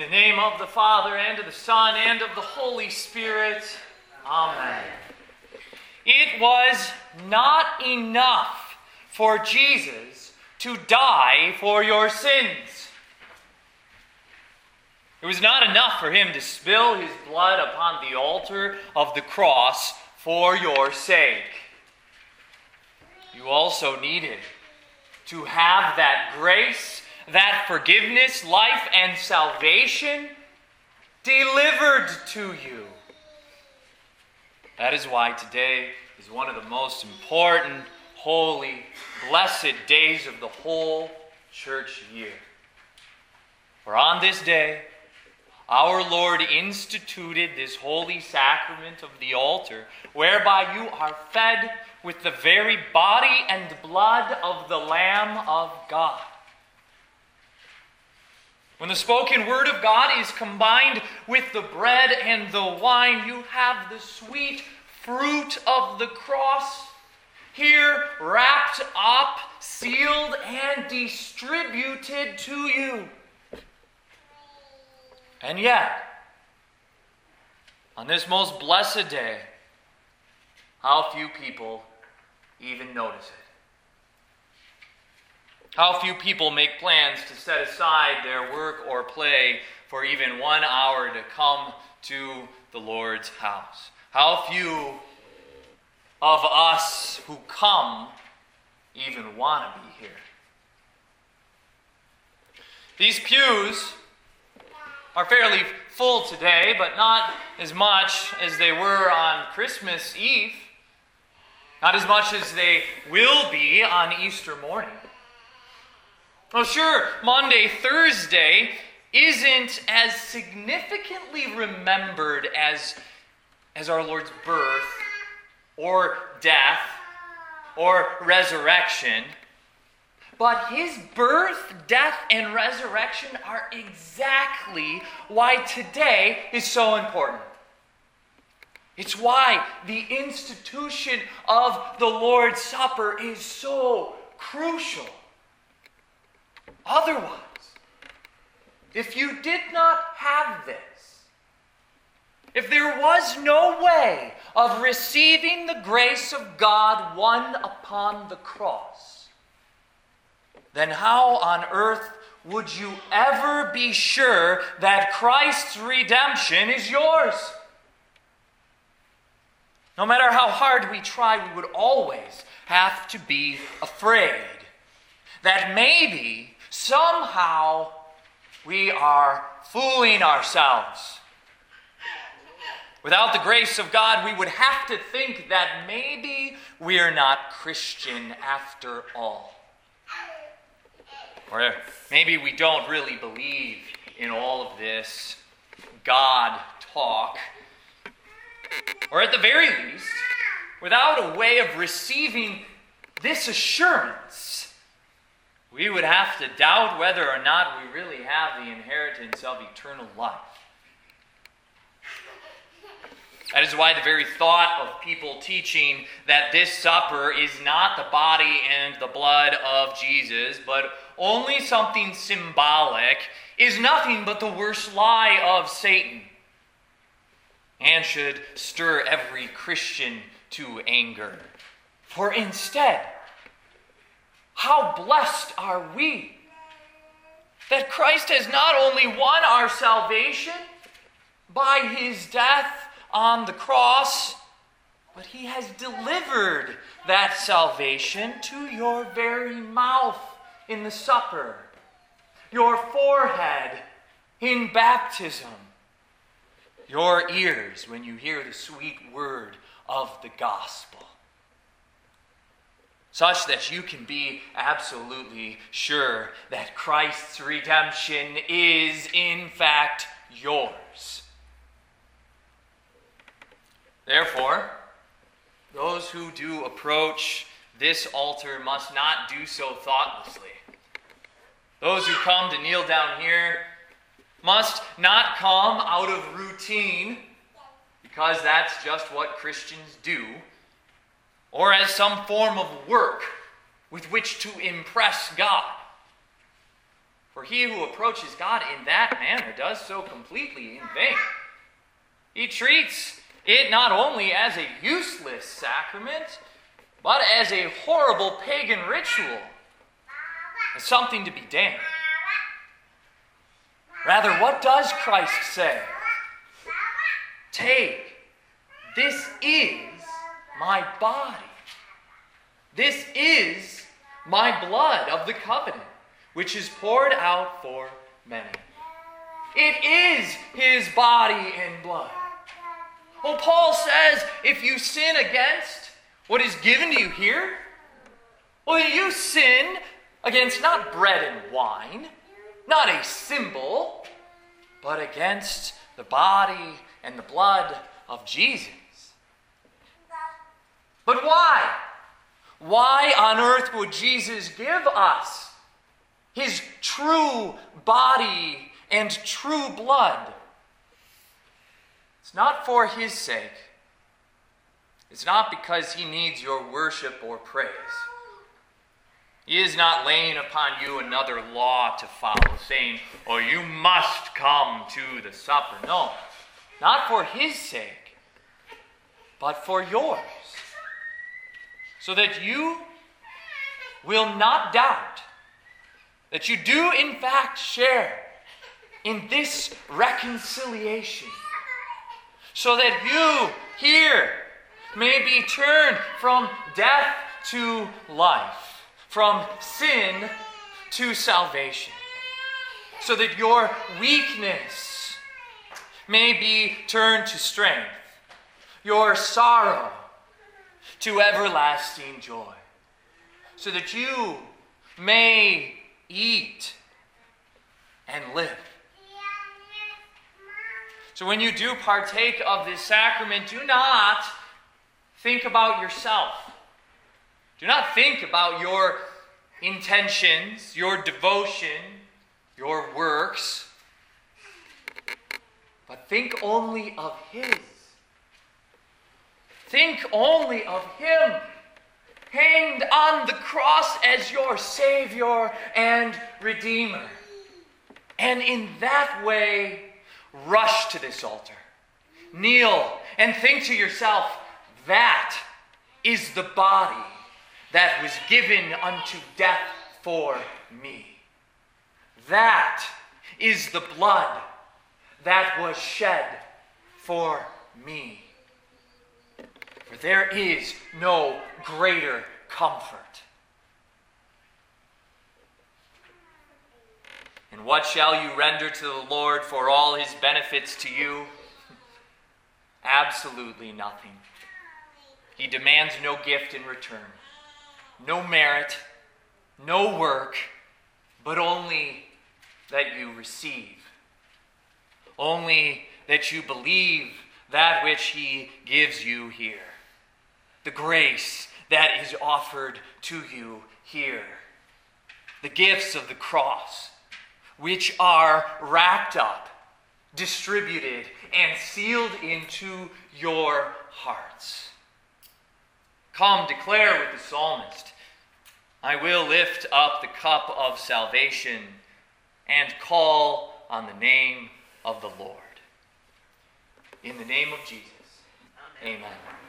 the name of the Father, and of the Son, and of the Holy Spirit. Amen. It was not enough for Jesus to die for your sins. It was not enough for him to spill his blood upon the altar of the cross for your sake. You also needed to have that grace, that forgiveness, life, and salvation delivered to you. That is why today is one of the most important, holy, blessed days of the whole church year. For on this day, our Lord instituted this holy sacrament of the altar, whereby you are fed with the very body and blood of the Lamb of God. When the spoken word of God is combined with the bread and the wine, you have the sweet fruit of the cross here wrapped up, sealed, and distributed to you. And yet, on this most blessed day, how few people even notice it. How few people make plans to set aside their work or play for even one hour to come to the Lord's house. How few of us who come even want to be here. These pews are fairly full today, but not as much as they were on Christmas Eve. Not as much as they will be on Easter morning. Well, sure, Maundy, Thursday isn't as significantly remembered as, as our Lord's birth or death or resurrection. But his birth, death, and resurrection are exactly why today is so important. It's why the institution of the Lord's Supper is so crucial. Otherwise, if you did not have this, if there was no way of receiving the grace of God won upon the cross, then how on earth would you ever be sure that Christ's redemption is yours? No matter how hard we try, we would always have to be afraid that maybe, somehow, we are fooling ourselves. Without the grace of God, we would have to think that maybe we're not Christian after all. Or maybe we don't really believe in all of this God talk or at the very least, without a way of receiving this assurance, we would have to doubt whether or not we really have the inheritance of eternal life. That is why the very thought of people teaching that this supper is not the body and the blood of Jesus, but only something symbolic, is nothing but the worst lie of Satan and should stir every Christian to anger. For instead, how blessed are we that Christ has not only won our salvation by his death on the cross, but he has delivered that salvation to your very mouth in the supper, your forehead in baptism your ears when you hear the sweet word of the gospel. Such that you can be absolutely sure that Christ's redemption is, in fact, yours. Therefore, those who do approach this altar must not do so thoughtlessly. Those who come to kneel down here must not come out of routine, because that's just what Christians do, or as some form of work with which to impress God. For he who approaches God in that manner does so completely in vain. He treats it not only as a useless sacrament, but as a horrible pagan ritual, as something to be damned. Rather, what does Christ say? Take, this is my body. This is my blood of the covenant, which is poured out for many. It is his body and blood. Well, Paul says if you sin against what is given to you here, well, you sin against not bread and wine, not a symbol, but against the body and the blood of Jesus. But why? Why on earth would Jesus give us his true body and true blood? It's not for his sake. It's not because he needs your worship or praise. He is not laying upon you another law to follow, saying, Oh, you must come to the supper. No, not for his sake, but for yours. So that you will not doubt that you do, in fact, share in this reconciliation. So that you here may be turned from death to life from sin to salvation, so that your weakness may be turned to strength, your sorrow to everlasting joy, so that you may eat and live. So when you do partake of this sacrament, do not think about yourself. Do not think about your intentions, your devotion, your works, but think only of His. Think only of Him, hanged on the cross as your Savior and Redeemer. And in that way, rush to this altar. Kneel and think to yourself, that is the body that was given unto death for me. That is the blood that was shed for me. For there is no greater comfort. And what shall you render to the Lord for all his benefits to you? Absolutely nothing. He demands no gift in return no merit, no work, but only that you receive. Only that you believe that which He gives you here. The grace that is offered to you here. The gifts of the cross, which are wrapped up, distributed, and sealed into your hearts. Come, declare with the psalmist I will lift up the cup of salvation and call on the name of the Lord. In the name of Jesus, amen. amen.